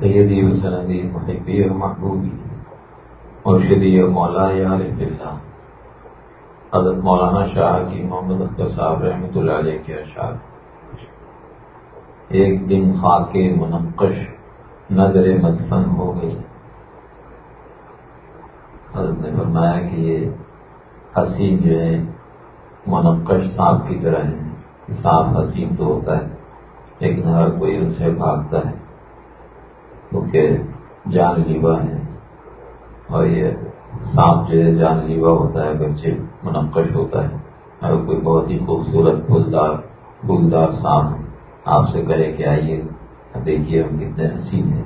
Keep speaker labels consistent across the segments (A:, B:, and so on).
A: سیدی و سندی محبی و محبوبی مرشدی و مولا عارف اللہ حضرت مولانا شاہ کی محمد اختر صاحب رحمۃ اللہ علیہ کے اشعار ایک دن خاک منقش نظر مدفن ہو گئی۔ حضرت نے فرمایا کہ یہ حسین جو ہے، منقش سانپ کی طرح ہے۔ سانپ حسین تو ہوتا ہے، لیکن ہر کوئی ان سے بھاگتا ہے۔ کیونکہ جان لیوا ہے اور یہ سانپ جو ہے جان لیوا ہوتا ہے، بچے منقش ہوتا ہے۔ ہر کوئی بہت ہی خوبصورت پھولدار پھولدار سانپ آپ سے کہے کہ آئیے، دیکھیے ہم کتنے حسین ہیں۔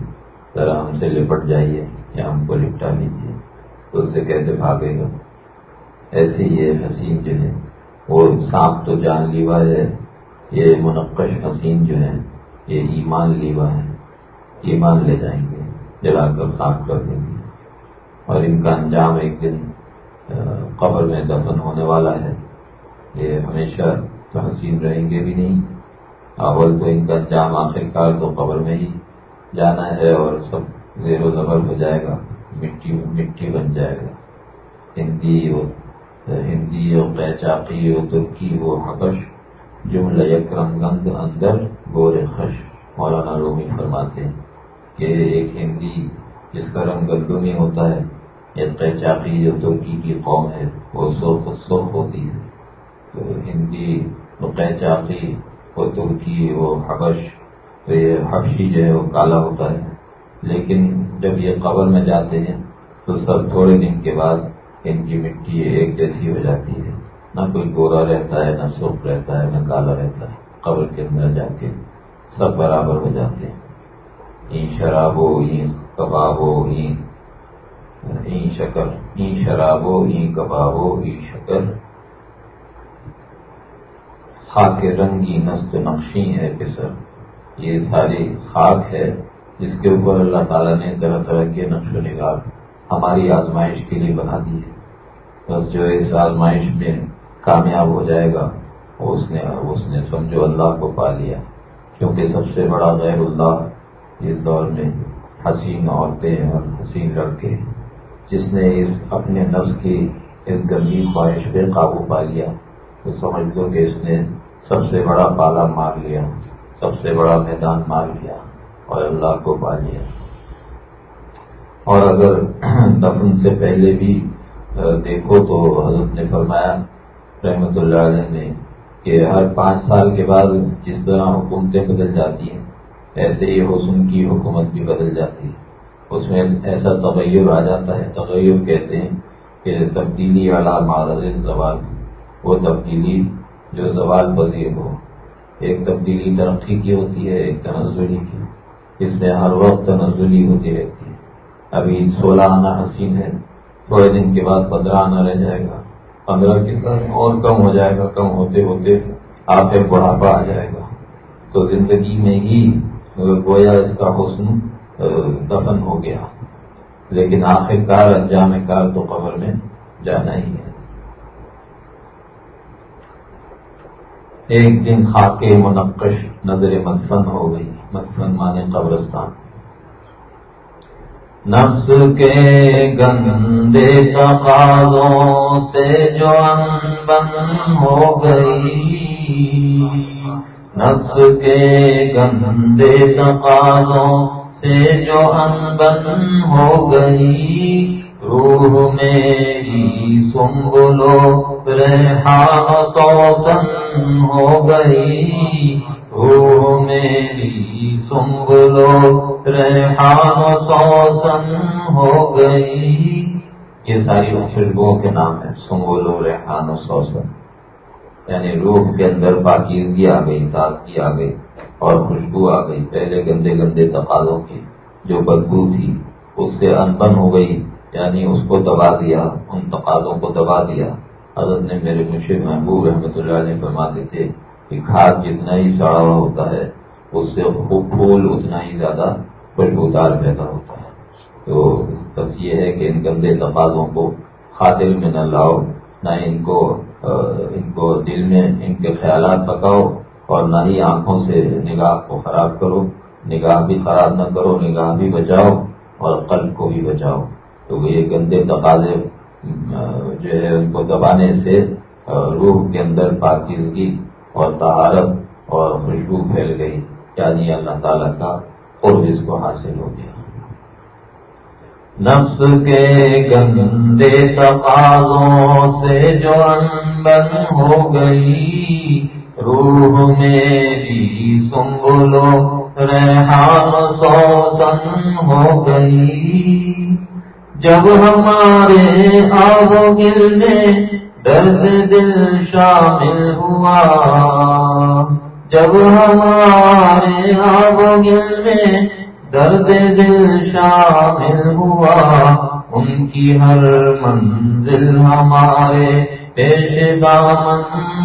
A: ذرا ہم سے لپٹ جائیے یا ہم کو لپٹا لیجیے۔ تو اس سے کیسے بھاگے گا؟ ایسے یہ حسین جو ہے، وہ سانپ تو جان لیوا ہے، یہ منقش حسین جو ہے، یہ ایمان لیوا ہے۔ ایمان لے جائیں گے جلا کر خاک کر دیں گے۔ اور ان کا انجام ایک دن قبر میں دفن ہونے والا ہے۔ یہ ہمیشہ تو حسین رہیں گے بھی نہیں۔ اول تو ان کا انجام آخر کار تو قبر میں ہی جانا ہے اور سب زیر و زبر ہو جائے گا، مٹی مٹی بن جائے گا۔ ہندی ہندی و قیچاقی و ترکی و حبش، جملہ یک رنگند اندر، گور خش، مولانا رومی فرماتے ہیں۔ کہ ایک ہندی جس کا رنگ گندو ہوتا ہے، یا قیچاقی جو ترکی کی قوم ہے، وہ سرخ سرخ ہوتی ہے۔ تو ہندی وہ قیچاقی وہ ترکی وہ حبش، تو یہ حبشی جو ہے وہ کالا ہوتا ہے۔ لیکن جب یہ قبر میں جاتے ہیں، تو سب تھوڑے دن کے بعد ان کی مٹی ایک جیسی ہو جاتی ہے۔ نہ کوئی گورا رہتا ہے، نہ سوکھ رہتا ہے، نہ کالا رہتا ہے۔ قبر کے اندر جا کے سب برابر ہو جاتے ہیں۔ این شراب ہو این کباب ہو این این شکر این شراب ہو این کباب ہو این شکر خاک رنگی نست نقشی ہے پسر۔ یہ ساری خاک ہے جس کے اوپر اللہ تعالیٰ نے طرح طرح کے نقش و نگار ہماری آزمائش کے لیے بنا دی ہے۔ بس جو اس آزمائش میں کامیاب ہو جائے گا اس نے اس نے سمجھو اللہ کو پا لیا۔ کیونکہ سب سے بڑا غیر اللہ اس دور میں حسین عورتیں اور حسین لڑکے جس نے اس اپنے نفس کی اس گندی خواہش پہ قابو پا لیا، تو سمجھ لو کہ اس نے سب سے بڑا پالا مار لیا، سب سے بڑا میدان مار لیا اور اللہ کو پا لیا۔ اور اگر دفن سے پہلے بھی دیکھو تو حضرت نے فرمایا، رحمت اللہ علیہ نے کہ ہر پانچ سال کے بعد جس طرح حکومتیں بدل جاتی ہیں ایسے ہی حسن کی حکومت بھی بدل جاتی ہے۔ اس میں ایسا تغیر آ جاتا ہے، تغیر کہتے ہیں کہ تبدیلی والا معرض زوال، وہ تبدیلی جو زوال پذیر ہو۔ ایک تبدیلی ترقی کی ہوتی ہے، ایک تنزلی کی۔ اس میں ہر وقت تنزلی ہوتی رہتی ہے۔ ابھی سولہ آنا حسین ہے، تھوڑے دن کے بعد پندرہ آنا رہ جائے گا۔ پندرہ کے بعد اور کم ہو جائے گا، کم ہوتے ہوتے آپ بڑھاپا آ جائے گا۔ تو زندگی میں ہی گویا اس کا حسن دفن ہو گیا۔ لیکن آخر کار، انجام کار تو قبر میں جانا ہی ہے۔ ایک دن خاک منقش نظر مدفن ہو گئی۔ مدفن مانے قبرستان۔ نفس کے گندے تقاضوں سے جو انبن ہو گئی۔ نفس کے گندے تقاضوں سے جو انبن ہو گئی، روح میری سنگلو ریحان سوسن ہو گئی، روح میری سنگلو ریحان سوسن ہو گئی۔ یہ ساری خوشبوؤں کے نام ہیں سنگولو ریحان و سوسن یعنی روح کے اندر پاکیزگی آ گئی، تازگی آ گئی اور خوشبو آ گئی۔ پہلے گندے گندے تقاضوں کی جو بدبو تھی، اس سے انبن ہو گئی یعنی اس کو دبا دیا، ان تقاضوں کو دبا دیا۔ حضرت نے میرے مشیر محبوب رحمۃ اللہ علیہ فرماتے تھے کہ کھاد جتنا ہی سڑا ہوا ہوتا ہے، اس سے پھول اتنا ہی زیادہ خوشبودار پیدا ہوتا ہے۔ تو بس یہ ہے کہ ان گندے تقاضوں کو خاطر میں نہ لاؤ، نہ ان کو ان کو دل میں ان کے خیالات پکاؤ اور نہ ہی آنکھوں سے نگاہ کو خراب کرو۔ نگاہ بھی خراب نہ کرو، نگاہ بھی بچاؤ اور قلب کو بھی بچاؤ۔ تو یہ گندے تقاضے، جو ہے، ان کو دبانے سے روح کے اندر پاکیزگی اور تہارت اور خوشبو پھیل گئی۔ یعنی اللہ تعالیٰ کا قرب اس کو حاصل ہو گیا۔ نفس کے گندے تقاضوں سے جو انبن ہو گئی۔ روح میں بھی سنگلو ریحان سو سن ہو گئی۔ جب ہمارے آب گل میں درد دل شامل ہوا، جب ہمارے آب گل میں درد دل شامل ہوا، ان کی ہر منزل ہمارے پیش دامن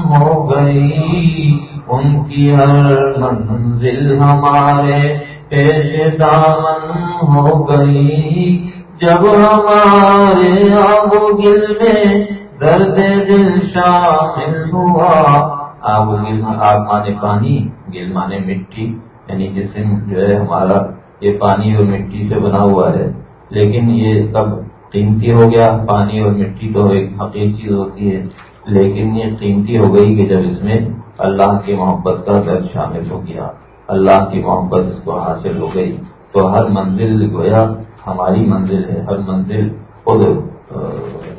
A: ہو گئی۔ ان کی ہر منزل ہمارے پیش دامن ہو گئی۔ جب ہمارے آب و گل میں درد دل شامل ہوا۔ آب گل آگ مانے پانی، گل مانے مٹی۔ یعنی جسم جو ہے ہمارا یہ پانی اور مٹی سے بنا ہوا ہے۔ لیکن یہ سب قیمتی ہو گیا، پانی اور مٹی تو ایک حقیق چیز ہوتی ہے، لیکن یہ قیمتی ہو گئی کہ جب اس میں اللہ کی محبت کا درد شامل ہو گیا، اللہ کی محبت اس کو حاصل ہو گئی، تو ہر منزل گویا ہماری منزل ہے، ہر منزل خود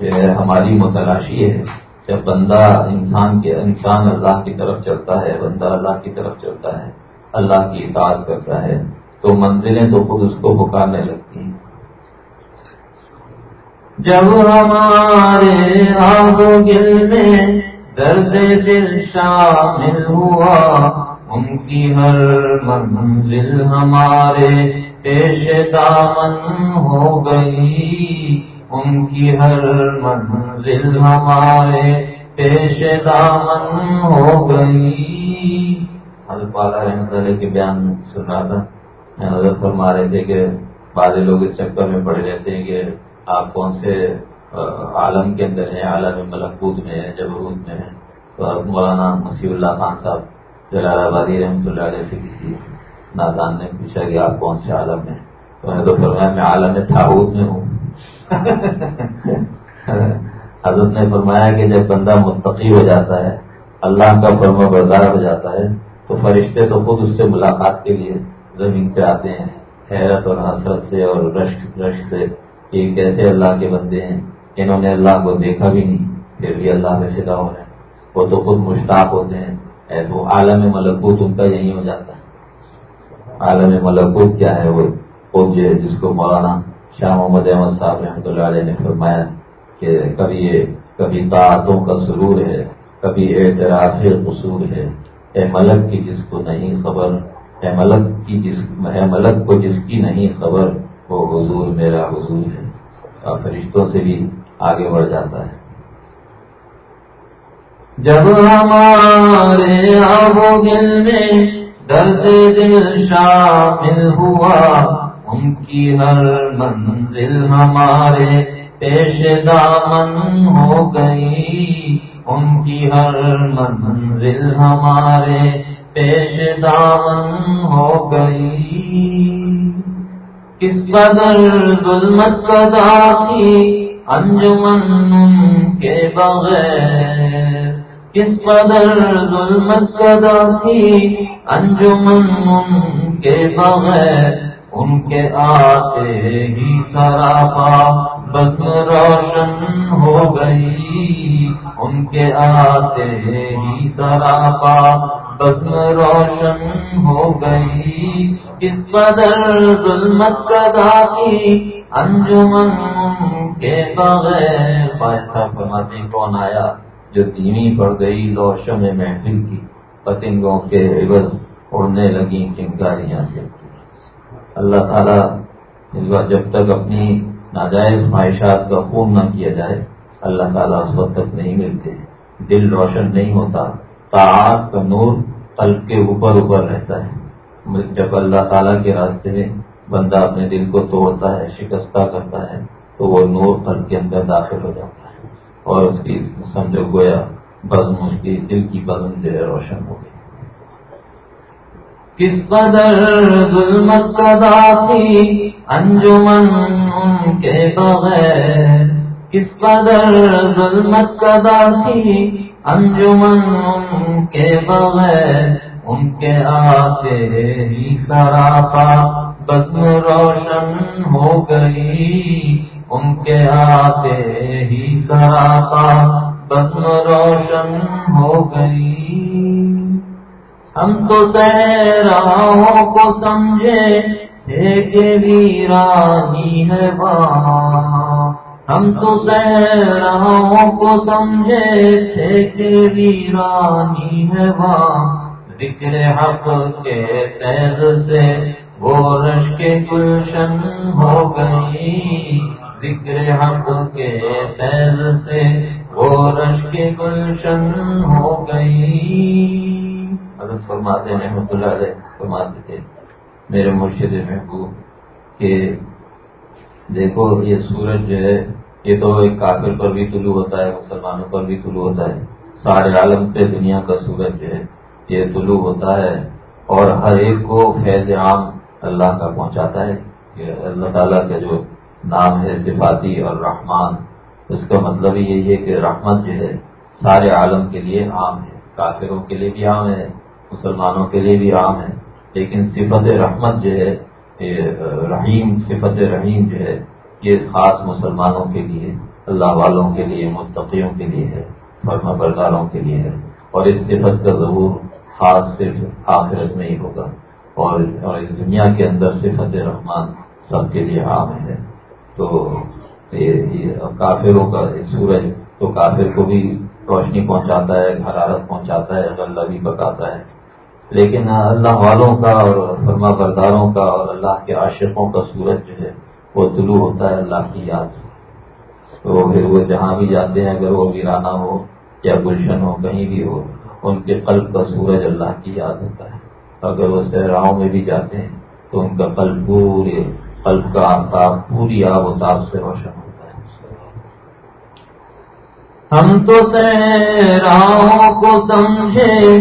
A: جو ہے، ہماری متلاشی ہے۔ جب بندہ انسان کے، انسان اللہ کی طرف چلتا ہے، بندہ اللہ کی طرف چلتا ہے، اللہ کی اطاعت کرتا ہے، تو منزلیں تو خود اس کو پکارنے لگتی جب ہمارے آب گل میں درد دل شامل ہوا، ان کی ہر منزل ہمارے پیش دامن ہو گئی۔ ان کی ہر منزل ہمارے پیش دامن ہو گئی۔ حضرت رحمت اللہ کے بیان میں سن رہا تھا۔ نظر فرما رہے تھے کہ بعض لوگ اس چکر میں پڑے رہتے ہیں کہ آپ کون سے عالم کے اندر ہیں، عالم ملکوت میں ہیں جبروت میں ہیں، تو مولانا مسیح اللہ خان صاحب، جلال آبادی رحمۃ اللہ علیہ سے کسی نادان نے پوچھا کہ آپ کون سے عالم ہیں؟ تو میں تو فرمایا، میں عالم تھاوت میں ہوں۔ حضرت نے فرمایا کہ جب بندہ متقی ہو جاتا ہے، اللہ کا فرما بردار ہو جاتا ہے، تو فرشتے تو خود اس سے ملاقات کے لیے زمین پہ آتے ہیں، حیرت اور حسرت سے اور رشک رشک سے۔ یہ کیسے اللہ کے بندے ہیں۔ انہوں نے اللہ کو دیکھا بھی نہیں، پھر بھی اللہ میں فدا ہو رہے ہیں۔ وہ تو خود مشتاق ہوتے ہیں۔ ایسے وہ عالم ملکوت ان کا یہی ہو جاتا ہے۔ عالم ملکوت کیا ہے؟ وہ خود جو جس کو مولانا شاہ محمد احمد صاحب رحمۃ اللہ علیہ نے فرمایا کہ کبھی یہ، کبھی طاعتوں کا سرور ہے، کبھی اعتراف قصور ہے۔ اے ملک کی جس کو نہیں خبر، اے ملک کی جس، اے ملک کو جس کی نہیں خبر وہ حضور میرا حضور ہے اور فرشتوں سے بھی آگے بڑھ جاتا ہے۔ جب ہمارے آبو دل میں درد دل شامل ہوا، ان کی ہر منزل ہمارے پیش دامن ہو گئی۔ ان کی ہر منزل ہمارے پیش دامن ہو گئی۔ کس قدر ظلمت کا تھی انجمن کے بغیر۔ کس قدر ظلمت کا تھی انجمن کے بغیر۔ ان کے آتے ہی سراپا بس روشن ہو گئی۔ ان کے آتے ہی سراپا بسم روشن ہو گئی۔ اس قدر ظلمت کا داخی انجمن کے بغیر پیسہ فرماتے کون آیا جو دھیمی پڑ گئی روشن محفل کی، پتنگوں کے عوض اڑنے لگی چنگاریاں سے؟ اللہ تعالیٰ اس بار جب تک اپنی ناجائز خواہشات کا خون نہ کیا جائے، اللہ تعالیٰ اس وقت تک نہیں ملتے۔ دل روشن نہیں ہوتا طاعت کا نور قلب کے اوپر اوپر رہتا ہے۔ جب اللہ تعالیٰ کے راستے میں بندہ اپنے دل کو توڑتا ہے، شکستہ کرتا ہے، تو وہ نور قلب کے اندر داخل ہو جاتا ہے اور اس کی سمجھو گویا بزم، اس کی دل کی بزم جو ہے روشن ہو گئی۔ کس قدر ظلمت کا تھی انجمن ان کے بغیر، کس قدر ظلمت کا تھی انجمن ان کے بغیر ان کے آتے ہی سراپا بزم روشن ہو گئی۔ ان کے آتے ہی سراپا بزم روشن ہو گئی۔ ہم تو سہراؤں کو سمجھے تھے کہ ویرانی ہے وہاں۔ ہم تو سہراؤں کو سمجھے تھے کہ ویرانی ہے وہاں۔ ذکر حق کے فیض سے وہ رش کے گلشن ہو گئی۔ ذکر حق کے فیض سے وہ رش کے گلشن ہو گئی۔ حضرت فرماتے رحمت اللہ علیہ فرماتے تھے، میرے مرشد محبوب، کہ دیکھو، یہ سورج جو ہے، یہ تو ایک کافر پر بھی طلوع ہوتا ہے، مسلمانوں پر بھی طلوع ہوتا ہے۔ سارے عالم پہ دنیا کا سورج جو ہے یہ طلوع ہوتا ہے اور ہر ایک کو فیض عام اللہ کا پہنچاتا ہے۔ کہ اللہ تعالیٰ کا جو نام ہے، صفاتی اور رحمان، اس کا مطلب یہی ہے کہ رحمت جو ہے سارے عالم کے لیے عام ہے، کافروں کے لیے بھی عام ہے، مسلمانوں کے لیے بھی عام ہے۔ لیکن صفت رحمت جو ہے رحیم، صفت رحیم جو ہے، یہ خاص مسلمانوں کے لیے، اللہ والوں کے لیے، متقیوں کے لیے ہے، فرما برداروں کے لیے ہے۔ اور اس صفت کا ضرور خاص صرف آخرت میں ہی ہوگا اور اور اس دنیا کے اندر صفت رحمان سب کے لیے عام ہے۔ تو کافروں کا سورج تو کافر کو بھی روشنی پہنچاتا ہے، حرارت پہنچاتا ہے، غلہ بھی پکاتا ہے۔ لیکن اللہ والوں کا اور فرما برداروں کا اور اللہ کے عاشقوں کا سورج جو ہے، وہ طلوع ہوتا ہے اللہ کی یاد سے۔ تو پھر وہ جہاں بھی جاتے ہیں، اگر وہ ویرانہ ہو یا گلشن ہو، کہیں بھی ہو ان کے قلب کا سورج اللہ کی یاد ہوتا ہے۔ اگر وہ صحراؤں میں بھی جاتے ہیں، تو ان کا قلب پورے قلب کا آفتاب، پوری آب و تاب سے روشن ہوتا ہے۔ ہم تو صحراؤں کو سمجھے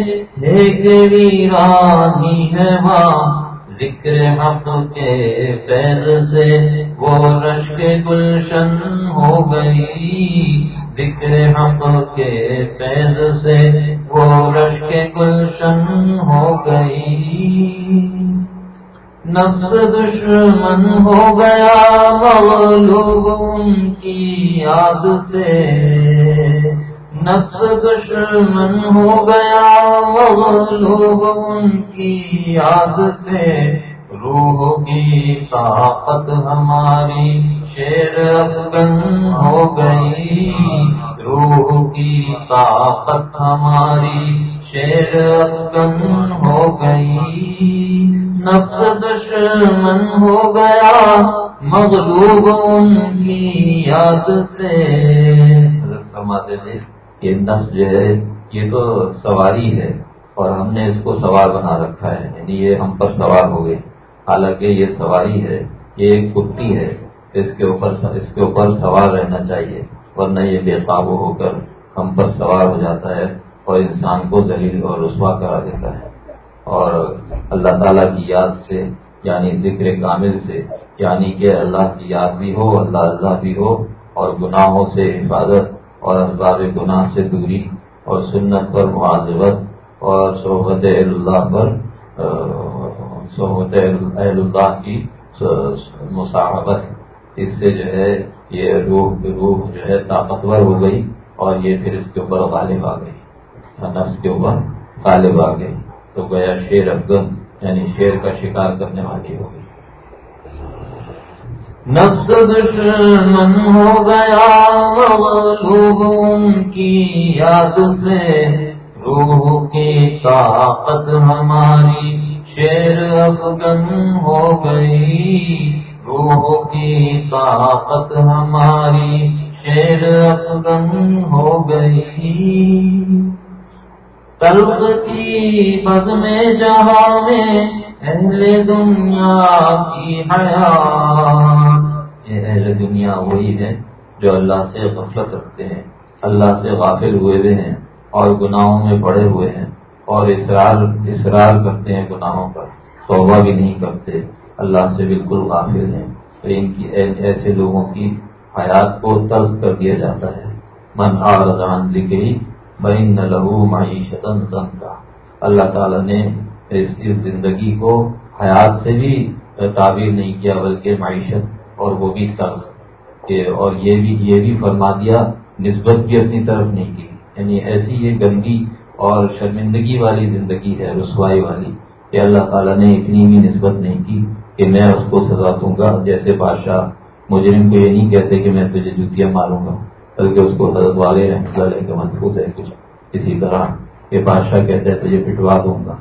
A: ویرانی ہے وہاں۔ ذکر حق کے فیض سے وہ رشک گلشن ہو گئی۔ ذکر حق کے فیض سے وہ رش کے گلشن ہو گئی۔ نفس دشمن ہو گیا مغلوب ان کی یاد سے۔ نفس دشمن ہو گیا مغلوب ان کی یاد سے روح کی طاقت ہماری شیر افغن ہو گئی روح کی طاقت ہماری شیر افغن ہو گئی نفس دشمن ہو گیا مغلوب ان کی یاد سے یہ نفس جو ہے، یہ تو سواری ہے اور ہم نے اس کو سوار بنا رکھا ہے یعنی یہ ہم پر سوار ہو گئی حالانکہ یہ سواری ہے، یہ ایک کتی ہے، اس کے اوپر اس کے اوپر سوار رہنا چاہیے، ورنہ یہ بے قابو ہو کر ہم پر سوار ہو جاتا ہے اور انسان کو ذلیل اور رسوا کرا دیتا ہے۔ اور اللہ تعالیٰ کی یاد سے یعنی ذکر کامل سے یعنی کہ اللہ کی یاد بھی ہو، اللہ اللہ بھی ہو، اور گناہوں سے حفاظت اور اسباب گناہ سے دوری اور سنت پر معذرت اور صحبت اللہ پر اہل اللہ کی مصاحبت۔ اس سے جو ہے یہ روح روح جو ہے طاقتور ہو گئی اور یہ پھر اس کے اوپر غالب آ گئی۔ نفس کے اوپر غالب آ گئی۔ تو گیا شیر افغن یعنی شیر کا شکار کرنے والی ہو گئی۔ نفس دشمن ہو گیا، مغلوب ان کی یاد سے۔ روح کی طاقت ہماری شیر افغن ہو گئی۔ روح کی طاقت ہماری شیر افغن ہو گئی۔ تلخ کی بد میں جہاں میں، اہل دنیا کی حیات یہ اہل دنیا وہی ہے جو اللہ سے غفلت رکھتے ہیں، اللہ سے غافل ہوئے ہوئے ہیں اور گناہوں میں پڑے ہوئے ہیں اور اصرار اصرار کرتے ہیں گناہوں پر، توبہ بھی نہیں کرتے، اللہ سے بالکل غافل ہیں۔ تو ان کی ایسے لوگوں کی حیات کو ترک کر دیا جاتا ہے۔ من آرزان ذکری بین لہو معیشت کا اللہ تعالیٰ نے اس زندگی کو حیات سے بھی تعبیر نہیں کیا، بلکہ معیشت اور وہ بھی طرز اور یہ بھی یہ بھی فرما دیا، نسبت بھی اپنی طرف نہیں کی۔ یعنی ایسی یہ گندی اور شرمندگی والی زندگی ہے، رسوائی والی، کہ اللہ تعالیٰ نے اتنی بھی نسبت نہیں کی کہ میں اس کو سزا دوں گا۔ جیسے بادشاہ، مجرم کو یہ نہیں کہتے کہ میں تجھے جوتیاں ماروں گا، بلکہ اس کو حضرت والے رحمۃ کے ہاں محفوظ ہے کچھ اسی طرح یہ بادشاہ کہتے ہیں تجھے پٹوا دوں گا،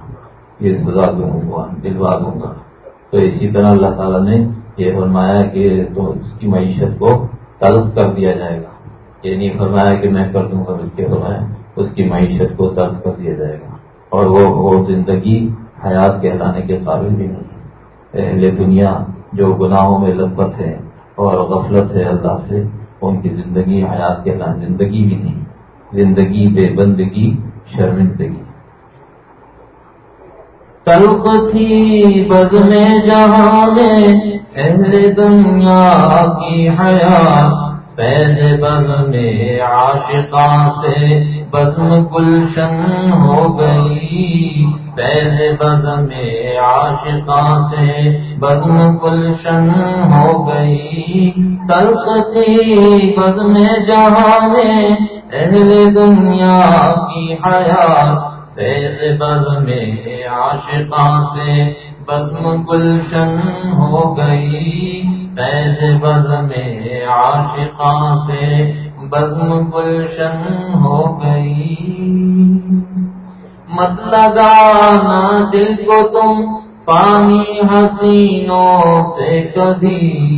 A: یہ سزا دوں گا، دلوا دوں گا۔ تو اسی طرح اللہ تعالیٰ نے یہ فرمایا کہ تو اس کی معیشت کو تلف کر دیا جائے گا۔ یہ نہیں فرمایا کہ میں کر دوں گا، بلکہ فرمایا اس کی معیشت کو تلف کر دیا جائے گا۔ اور وہ وہ زندگی حیات کہلانے کے قابل بھی نہیں۔ اہل دنیا جو گناہوں میں لبت ہے اور غفلت ہے اللہ سے، ان کی زندگی حیات کہلانے، زندگی بھی نہیں۔ زندگی بے بندگی، شرمندگی۔
B: تلخ تھی بز میں جہاں میں اہل دنیا کی حیات فیض بز میں عاشقاں سے بزم گلشن ہو گئی۔ فیض بز میں عاشقاں سے بزم گلشن ہو گئی۔ تلخ تھی بز میں جہاں میں اہل دنیا کی حیات فیض بز میں عاشقاں سے بزم گلشن ہو گئی۔ فیض بز میں عاشقاں سے بزم گلشن ہو گئی۔ مت لگانا دل کو تم پانی حسینوں سے کبھی۔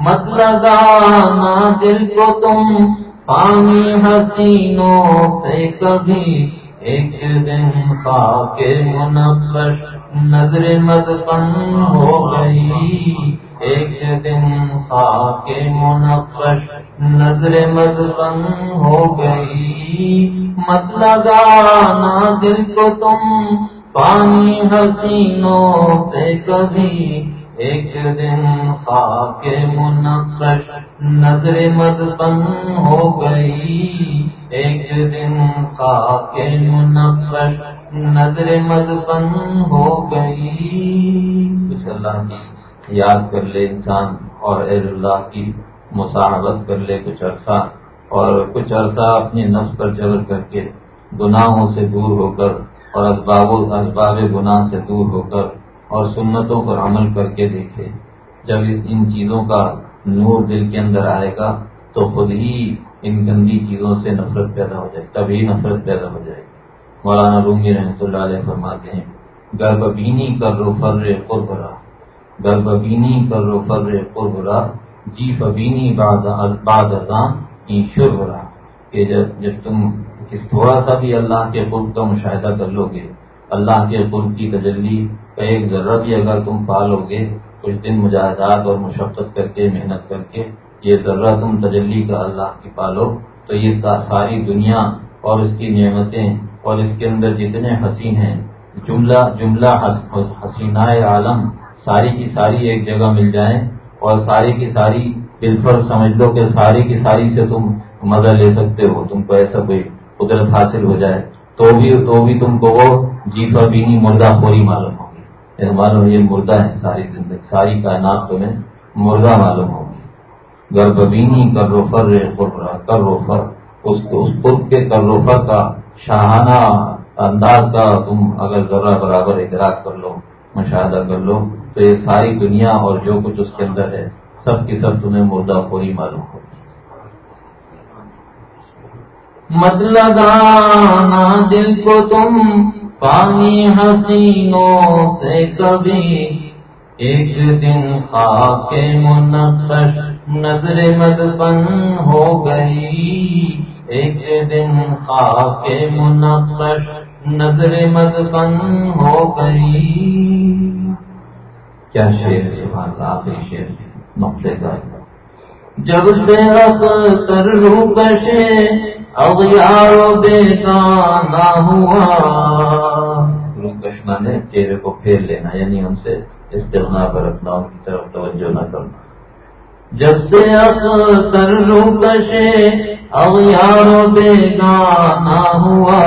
B: مت لگانا دل کو تم پانی حسینوں سے کبھی۔ ایک دن خاک منقش نظر مدفن ہو گئی۔ ایک دن خاک منقش نظر مدفن ہو گئی۔ مطلب مت لگانا دل کو تم پانی حسینوں سے کبھی ایک دن خاک منقش نظر مدفن ہو گئی۔ ایک دن خاک منقش نظر مدفن ہو گئی۔
A: کچھ اللہ کی یاد کر لے انسان اور اہل اللہ کی مصاحبت کر لے کچھ عرصہ اور کچھ عرصہ اپنی نفس پر جبر کر کے گناہوں سے دور ہو کر اور اسباب اسباب گناہ سے دور ہو کر اور سنتوں پر عمل کر کے دیکھے۔ جب اس ان چیزوں کا نور دل کے اندر آئے گا، تو خود ہی ان گندی چیزوں سے نفرت پیدا ہو جائے تبھی نفرت پیدا ہو جائے مولانا رومی رحمۃ اللہ علیہ فرماتے ہیں، گرببینی کر رو فر قربرا گرببینی کر رو فر قربرا جی فبینی باد ازاں شربرا کہ جب جب تم کس، تھوڑا سا بھی اللہ کے قرب کا مشاہدہ کر لو گے، اللہ کے قرب کی تجلی ایک ذرہ بھی اگر تم پالو گے، کچھ دن مجاہدات اور مشقت کر کے، محنت کر کے، یہ ذرہ تم تجلی کا اللہ کی پالو، تو یہ ساری دنیا اور اس کی نعمتیں اور اس کے اندر جتنے حسین ہیں، جملہ جملہ حسین عالم، ساری کی ساری ایک جگہ مل جائیں اور ساری کی ساری بالفر سمجھ لو کہ ساری کی ساری سے تم مزہ لے سکتے ہو، تم کو ایسا کوئی قدرت حاصل ہو جائے۔ تو بھی تو بھی تم کو وہ جیفا بینی مردہ پوری معلوم ہوگی معلوم یہ مردہ ہے ساری زندگی، ساری کائنات تمہیں مردہ معلوم ہوگی گربینی کروفر کروفر اس قرب کے کروفر کا شاہانہ انداز کا تم اگر ذرا برابر ادراک کر لو، مشاہدہ کر لو، تو یہ ساری دنیا اور جو کچھ اس کے اندر ہے، سب کی سب تمہیں مردہ پوری معلوم ہو
B: مت لگانا دل کو تم پانی حسینوں سے کبھی ایک دن خاک منقش نظر مدفن ہو گئی۔ ایک دن خاک منقش نظر مدفن ہو گئی۔
A: کیا شیر سبحان اللہ آخری شیر نقطے کا جب سے اختر روکشے اغیار بے گانا ہوا۔
C: روکش مانے چہرے کو پھیر لینا یعنی ان سے استغنا پر رکھنا ان کی طرف توجہ نہ کرنا۔
A: جب سے اختر روکشے اغیار بے گانا ہوا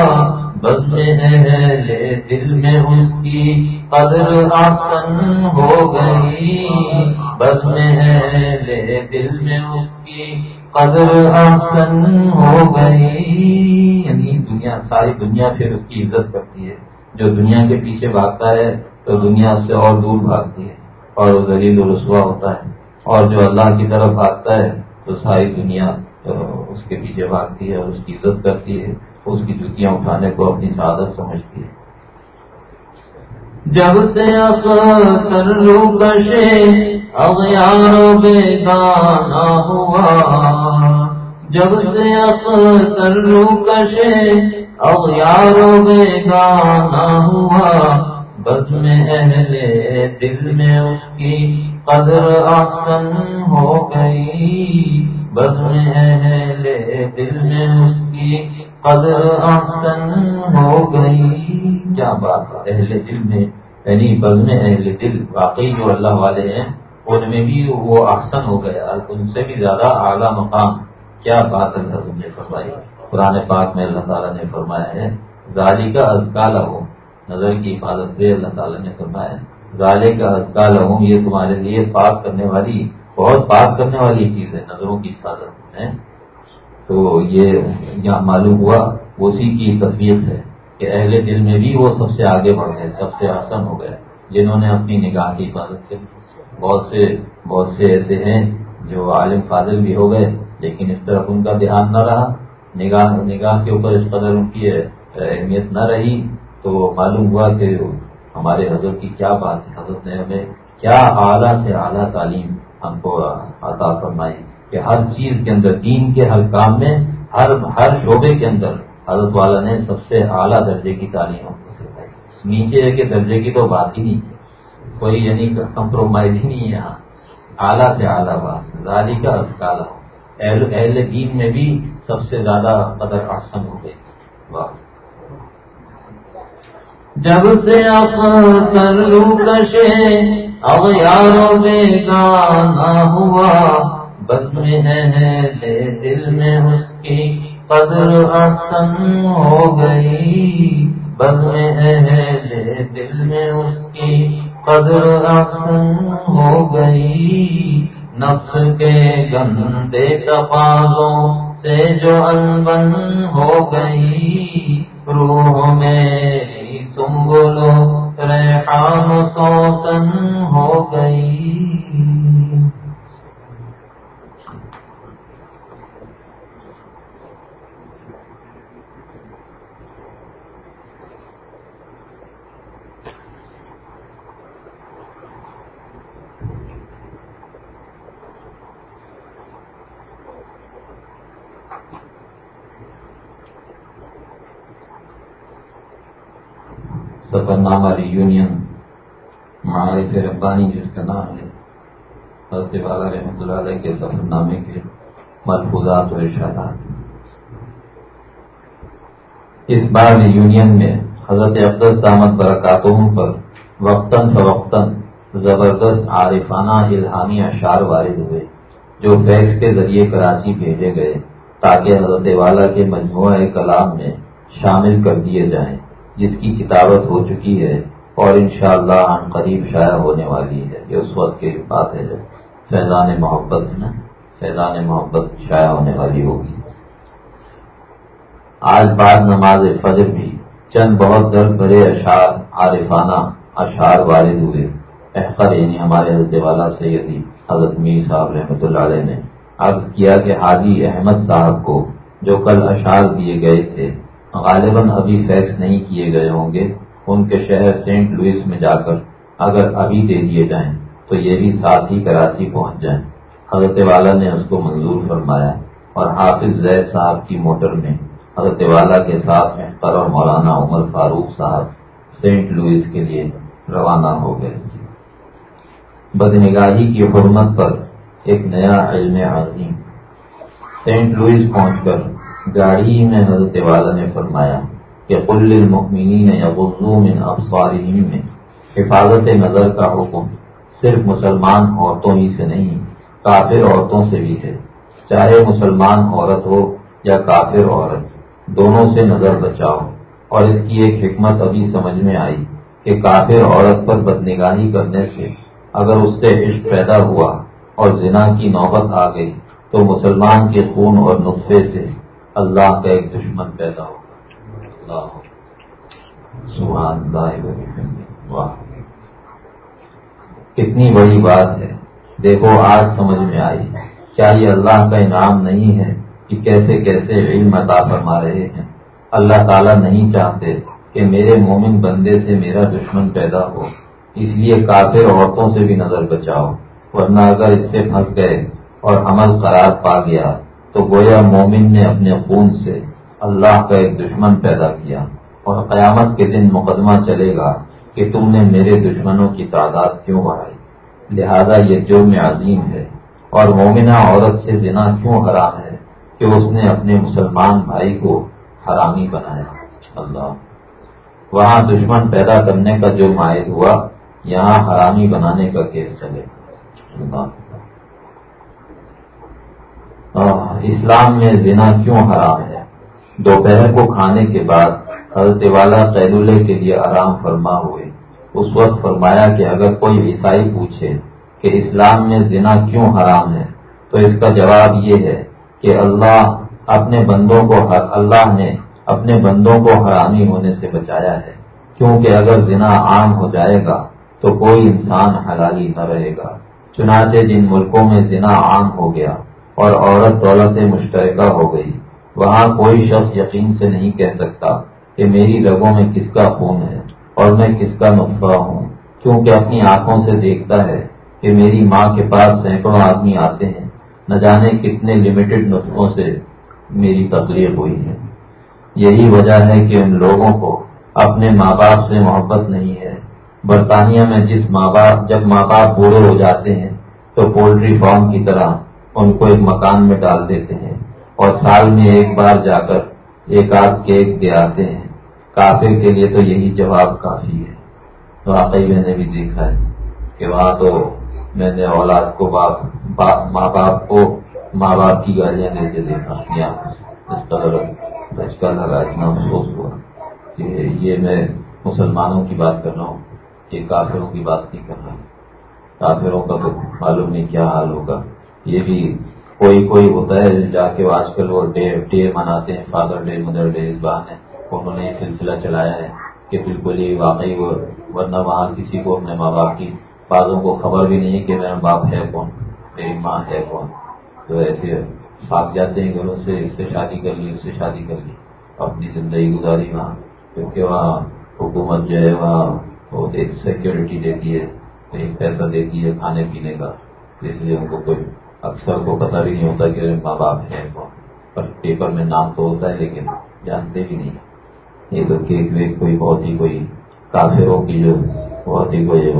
A: بس میں ہے دل میں اس کی قدر آسن ہو گئی۔ بس میں ہے دل میں اس کی قدر آسن ہو گئی۔ یعنی دنیا، ساری دنیا پھر اس کی عزت کرتی ہے۔ جو دنیا کے پیچھے بھاگتا ہے، تو دنیا سے اور دور بھاگتی ہے۔ اور وہ ذلیل و رسوا ہوتا ہے۔ اور جو اللہ کی طرف بھاگتا ہے، تو ساری دنیا اس کے پیچھے بھاگتی ہے اور اس کی عزت کرتی ہے۔ اس کی جوتیاں اٹھانے کو اپنی سعادت سمجھتی ہے۔ جب سے کر لو کشے اغیار بے گانا ہوا۔ جب سے کر لو کشے اغیار بے گانا ہوا۔ بس میں اہل دل میں اس کی قدر آسن ہو گئی۔ بس میں اہل دل میں اس کی قدر آسن ہو گئی کیا بات اہل دل میں یعنی بزم اہل دل، واقعی جو اللہ والے ہیں، ان میں بھی وہ آسن ہو گیا ان سے بھی زیادہ اعلیٰ مقام۔ کیا بات اللہ نے فرمائی؟ قرآن پاک میں اللہ تعالیٰ نے فرمایا ہے ظالی کا ازکال ہو نظر کی حفاظت سے اللہ تعالیٰ نے فرمایا ہے ظالے کا ازکال ہوں یہ تمہارے لیے پاک کرنے والی، بہت پاک کرنے والی چیز ہے، نظروں کی حفاظت ہے تو یہ یہاں معلوم ہوا اسی کی تفریح ہے کہ اہل دل میں بھی وہ سب سے آگے بڑھ گئے، سب سے آسن ہو گئے، جنہوں نے اپنی نگاہ کی حفاظت کی۔ بہت سے بہت سے ایسے ہیں جو عالم فاضل بھی ہو گئے، لیکن اس طرف ان کا دھیان نہ رہا۔ نگاہ نگاہ کے اوپر اس قدر ان کی اہمیت نہ رہی۔ تو معلوم ہوا کہ ہمارے حضرت کی کیا بات ہے۔ حضرت نے ہمیں کیا اعلیٰ سے اعلیٰ تعلیم ہم کو عطا فرمائی۔ کہ ہر چیز کے اندر، دین کے ہر کام میں، ہر ہر شعبے کے اندر حضرت والا نے سب سے اعلیٰ درجے کی تعلیم ہم کو سکھائی۔ نیچے کے درجے کی تو بات ہی نہیں کوئی یعنی کمپرومائز ہی نہیں ہے یہاں۔ اعلیٰ سے اعلیٰ بات رالی کا اسکالا اہل اہل دین میں بھی سب سے زیادہ قدر آسن ہو گئی۔ واہ۔ جب سے آپ کر لو کشے اب یارو بے گانا ہوا۔ بس میں ہے دل میں اس کی قدر آسن ہو گئی۔ بس ہے دل میں اس کی قدر آسن ہو گئی۔ نفس کے گندے تقاضوں سے جو انبن ہو گئی۔ روح میں سنگلو ریحان سوسن ہو گئی۔ سفر نامہ ریونین معارف ربانی جس کا نام ہے۔ حضرت والا رحمۃ اللہ علیہ کے سفر نامے کے ملفوظات و ارشادات۔ اس بار یونین میں حضرت اقدس دامت برکاتوں پر وقتاً فوقتاً زبردست عارفانہ الہامی اشعار وارد ہوئے، جو فیکس کے ذریعے کراچی بھیجے گئے تاکہ حضرت والا کے مجموعہ کلام میں شامل کر دیے جائیں۔ جس کی کتابت ہو چکی ہے اور انشاءاللہ شاء اللہ قریب شائع ہونے والی ہے۔ یہ اس وقت کی بات ہے فیضان محبت ہے نا، فیضان محبت شائع ہونے والی ہوگی۔ آج بعد نماز فجر بھی چند بہت درد بھرے اشعار، عارفانہ اشعار وارد ہوئے۔ احقر یعنی ہمارے حضرت والا سیدی حضرت میر صاحب رحمۃ اللہ علیہ نے عرض کیا کہ حاجی احمد صاحب کو جو کل اشعار دیے گئے تھے غالباً ابھی فیکس نہیں کیے گئے ہوں گے ان کے شہر سینٹ لوئس میں جا کر، اگر ابھی دے دیے جائیں تو یہ بھی ساتھ ہی کراچی پہنچ جائیں۔ حضرت والا نے اس کو منظور فرمایا اور حافظ زید صاحب کی موٹر میں حضرت والا کے ساتھ محتر اور مولانا عمر فاروق صاحب سینٹ لوئس کے لیے روانہ ہو گئے۔ بدنگاہی کی حرمت پر ایک نیا علم عظیم سینٹ لوئس پہنچ کر گاڑی میں حضرت والا نے فرمایا کہ قل المؤمنین یغضوا من ابصارهم میں حفاظت نظر کا حکم صرف مسلمان عورتوں ہی سے نہیں، کافر عورتوں سے بھی ہے۔ چاہے مسلمان عورت ہو یا کافر عورت، دونوں سے نظر بچاؤ۔ اور اس کی ایک حکمت ابھی سمجھ میں آئی کہ کافر عورت پر بدنگاہی کرنے سے اگر اس سے عشق پیدا ہوا اور زنا کی نوبت آ گئی تو مسلمان کے خون اور نطفے سے اللہ کا ایک دشمن پیدا ہوگا۔ اللہ۔ سبحان اللہ واہ۔ کتنی بڑی بات ہے۔ دیکھو، آج سمجھ میں آئی۔ کیا یہ اللہ کا انعام نہیں ہے کہ کیسے کیسے علم عطا فرما رہے ہیں؟ اللہ تعالیٰ نہیں چاہتے کہ میرے مومن بندے سے میرا دشمن پیدا ہو۔ اس لیے کافر عورتوں سے بھی نظر بچاؤ، ورنہ اگر اس سے پھنس گئے اور عمل قرار پا گیا تو گویا مومن نے اپنے خون سے اللہ کا ایک دشمن پیدا کیا اور قیامت کے دن مقدمہ چلے گا کہ تم نے میرے دشمنوں کی تعداد کیوں بڑھائی؟ لہذا یہ جرم عظیم ہے اور مومنہ عورت سے زنا کیوں حرام ہے کہ اس نے اپنے مسلمان بھائی کو حرامی بنایا؟ اللہ۔ وہاں دشمن پیدا کرنے کا جو مائد ہوا، یہاں حرامی بنانے کا کیس چلے۔ اسلام میں زنا کیوں حرام ہے؟ دوپہر کو کھانے کے بعد حضرت والا قیدولے کے لیے آرام فرما ہوئے۔ اس وقت فرمایا کہ اگر کوئی عیسائی پوچھے کہ اسلام میں زنا کیوں حرام ہے، تو اس کا جواب یہ ہے کہ اللہ اپنے بندوں کو اللہ نے اپنے بندوں کو حرامی ہونے سے بچایا ہے۔ کیونکہ اگر زنا عام ہو جائے گا، تو کوئی انسان حلالی نہ رہے گا۔ چنانچہ جن ملکوں میں زنا عام ہو گیا اور عورت دولت مشترکہ ہو گئی۔ وہاں کوئی شخص یقین سے نہیں کہہ سکتا کہ میری رگوں میں کس کا خون ہے اور میں کس کا نطفہ ہوں، کیونکہ اپنی آنکھوں سے دیکھتا ہے کہ میری ماں کے پاس سینکڑوں آدمی آتے ہیں۔ نہ جانے کتنے لمیٹڈ نسخوں سے میری تقریر ہوئی ہے۔ یہی وجہ ہے کہ ان لوگوں کو اپنے ماں باپ سے محبت نہیں ہے۔ برطانیہ میں جس ماں باپ جب ماں باپ بوڑھے ہو جاتے ہیں تو پولٹری فارم کی طرح ان کو ایک مکان میں ڈال دیتے ہیں اور سال میں ایک بار جا کر ایک آدھ کیک دے آتے ہیں۔ کافر کے لیے تو یہی جواب کافی ہے۔ تو واقعی میں نے بھی دیکھا ہے کہ وہاں تو میں نے اولاد کو باپ ماں باپ کو ماں باپ کی گالیاں دیتے دیکھا اس قدر بچکا لگا اتنا افسوس ہوا کہ یہ میں مسلمانوں کی بات کر رہا ہوں یہ کافروں کی بات نہیں کر رہا۔ کافروں کا تو معلوم نہیں کیا حال ہوگا۔ یہ بھی کوئی کوئی ہوتا ہے جا کے آج کل وہ ڈے ڈے مناتے ہیں، فادر ڈے، مدر ڈے، اس بہانے۔ انہوں نے یہ سلسلہ چلایا ہے کہ بالکل یہ واقعی وہ، ورنہ وہاں کسی کو اپنے ماں باپ کی بعضوں کو خبر بھی نہیں کہ میرا باپ ہے کون، میری ماں ہے کون۔ تو ایسے بھاگ جاتے ہیں گھروں سے، اس سے شادی کر لی، اس سے شادی کر لی، اپنی زندگی گزاری وہاں۔ کیونکہ وہاں حکومت جو ہے، وہاں وہ ایک سیکورٹی دیتی ہے، ایک پیسہ دیتی ہے کھانے پینے کا، اس لیے ان کو کوئی اکثر کو پتہ بھی نہیں ہوتا کہ ماں باپ ہے کون، پر پیپر میں نام تو ہوتا ہے لیکن جانتے بھی نہیں۔ یہ تو کیک ویک کوئی بہت ہی کوئی کافروں کی جو بہت ہی کوئی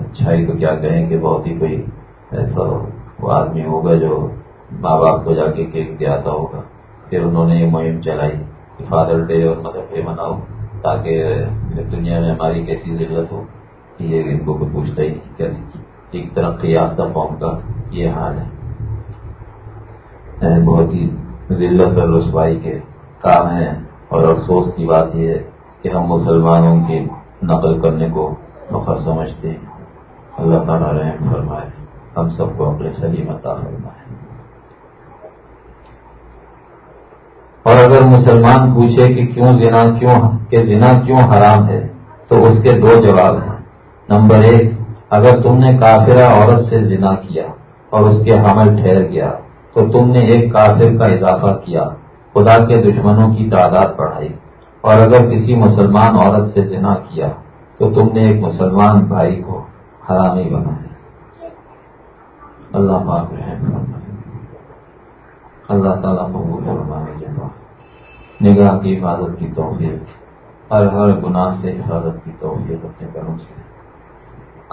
A: اچھائی تو کیا کہیں کہ بہت ہی کوئی ایسا وہ آدمی ہوگا جو ماں باپ کو جا کے کیک دے آتا ہوگا۔ پھر انہوں نے یہ مہم چلائی کہ فادر ڈے اور مدر ڈے مناؤ تاکہ دنیا میں ہماری کیسی ضرورت ہو یہ ان کو کوئی پوچھتا ہی نہیں، کیسی ایک ترقی یافتہ قوم کا یہ حال ہے۔ بہت ہی ذلت اور رسوائی کے کام ہیں۔ اور افسوس کی بات یہ ہے کہ ہم مسلمانوں کی نقل کرنے کو فخر سمجھتے ہیں۔ اللہ تعالیٰ رحم فرمائے۔ ہم سب کو اپنے سلیم عطا فرمائے۔ اور اگر مسلمان پوچھے کہ کیوں زنا، کیوں، کہ زنا کیوں حرام ہے، تو اس کے دو جواب ہیں۔ نمبر ایک اگر تم نے کافرہ عورت سے زنا کیا اور اس کے حمل ٹھہر گیا، تو تم نے ایک کافر کا اضافہ کیا، خدا کے دشمنوں کی تعداد بڑھائی۔ اور اگر کسی مسلمان عورت سے زنا کیا، تو تم نے ایک مسلمان بھائی کو حرامی بنایا۔ اللہ پاک رحم اللہ تعالیٰ قبول فرمانے کے نگاہ کی حفاظت کی توفیق ہر ہر گناہ سے حفاظت کی توفیق اپنے گھروں سے۔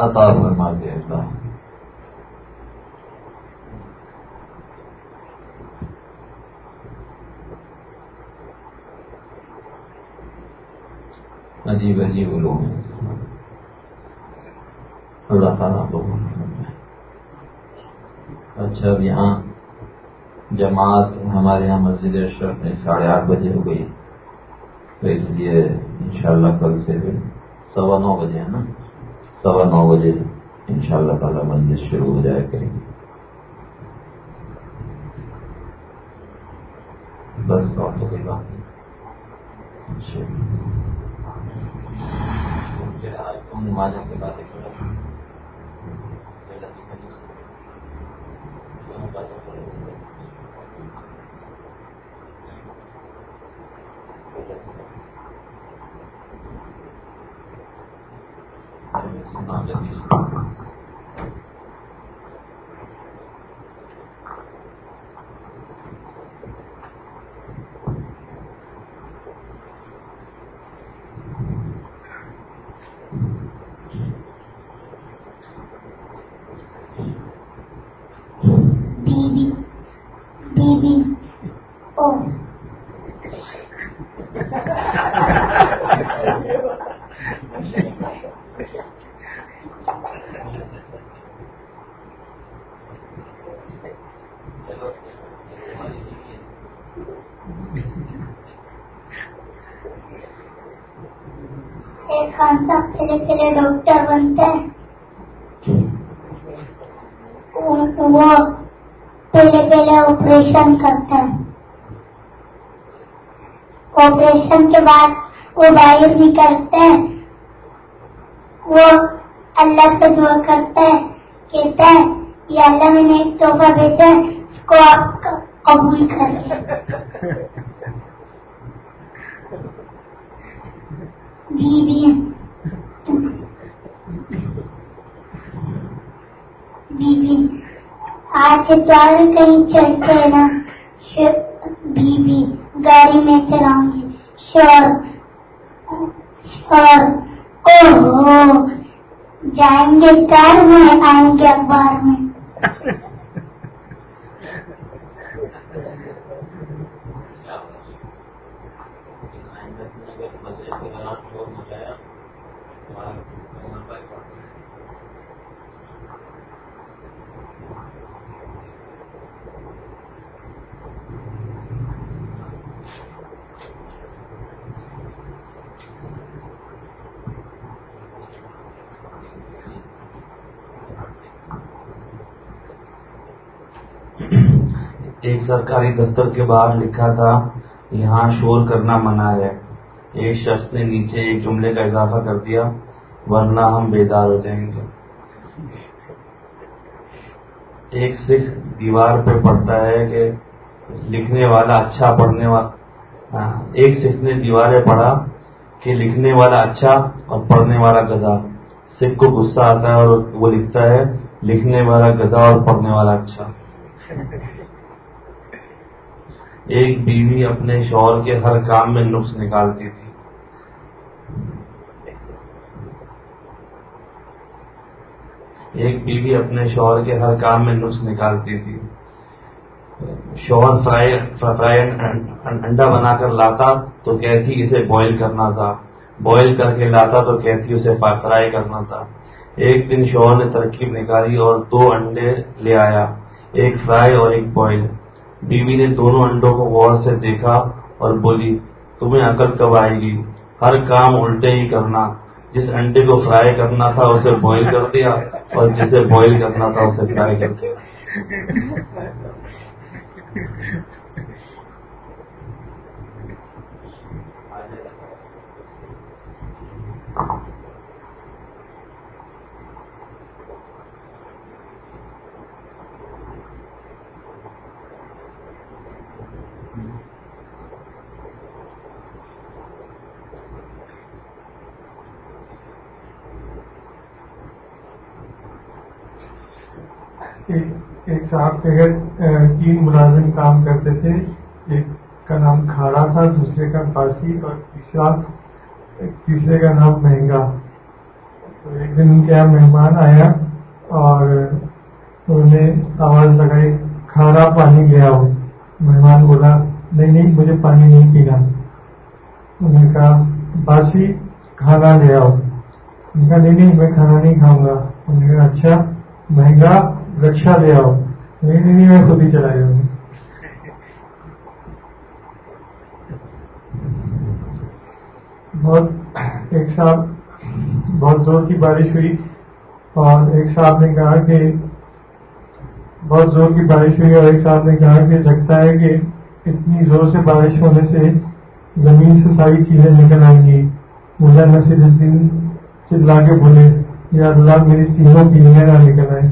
A: عطا فرما دے اللہ عجیب عجیب لوگ ہیں۔ اللہ تعالیٰ بہت اچھا اب یہاں جماعت ہمارے یہاں مسجد اشرف میں ساڑھے آٹھ بجے ہو گئی۔ تو اس لیے انشاءاللہ کل سے سوا نو بجے ہے نا؟ سوا نو بجے ان شاء اللہ تعالیٰ مجلس شروع ہو جائے کریں گے بس اور تو کوئی بات نہیں اچھا تم نمازوں کے باتیں کرو
D: پہلے پہلے ڈاکٹر بنتا ہے وہ پہلے پہلے آپریشن کرتا ہے آپریشن کے بعد وہ باہر نکلتے ہیں۔ وہ اللہ سے دعا کرتا ہے کہتا ہے یہ اللہ میں نے ایک تحفہ بھیجا اس کو آپ قبول کر بیوی بیوی آج کہیں چلتے ہیں نا بیوی گاڑی میں چلاؤں گی۔ شور شور۔ او جائیں گے کار میں، آئیں گے اخبار میں۔
E: ایک سرکاری دفتر کے باہر لکھا تھا، یہاں شور کرنا منع ہے۔ ایک شخص نے نیچے ایک جملے کا اضافہ کر دیا، ورنہ ہم بیدار ہو جائیں گے۔ ایک سکھ دیوار پہ پڑھتا ہے کہ لکھنے والا اچھا پڑھنے والا ہاں، ایک سکھ نے دیوارے پڑھا کہ لکھنے والا اچھا اور پڑھنے والا گدھا سکھ کو غصہ آتا ہے اور وہ لکھتا ہے، لکھنے والا گدھا اور پڑھنے والا اچھا۔ ایک بیوی اپنے شوہر کے ہر کام میں نقص نکالتی تھی۔ ایک بیوی اپنے شوہر کے ہر کام میں نقص نکالتی تھی۔ شوہر فرائی فرائی انڈا بنا کر لاتا تو کہتی اسے بوائل کرنا تھا۔ بوائل کر کے لاتا تو کہتی اسے فرائی کرنا تھا۔ ایک دن شوہر نے ترکیب نکالی اور دو انڈے لے آیا۔ ایک فرائی اور ایک بوائل بیوی نے دونوں انڈوں کو غور سے دیکھا اور بولی، تمہیں عقل کب آئے گی؟ ہر کام الٹے ہی کرنا۔ جس انڈے کو فرائی کرنا تھا اسے بوائل کر دیا اور جسے بوائل کرنا تھا اسے فرائی کر دیا
F: ایک صاحب کے گھر تین ملازم کام کرتے تھے۔ ایک کا نام کھاڑا تھا، دوسرے کا باسی اور تیسرا، تیسرے کا نام مہنگا۔ تو ایک دن ان کے یہاں مہمان آیا اور انہوں نے آواز لگائی، کھاڑا پانی لے آؤ۔ مہمان بولا، نہیں نہیں، مجھے پانی نہیں پینا۔ انہوں نے کہا باسی کھانا لے آؤ۔ ان کا نہیں نہیں، میں کھانا نہیں کھاؤں گا۔ انہوں نے کہا اچھا مہنگا رکشا لے آؤ۔ نہیں نہیں نہیں میں خود ہی چلا جاؤں گی بہت ایک صاحب بہت زور کی بارش ہوئی اور ایک صاحب نے کہا کہ بہت زور کی بارش ہوئی اور ایک صاحب نے کہا کہ لگتا ہے کہ اتنی زور سے بارش ہونے سے زمین سے ساری چیزیں نکل آئیں گی۔ ملا نصیر الدین چلا کے بولے، یا اللہ میری تینوں پیلیاں نہ نکل آئے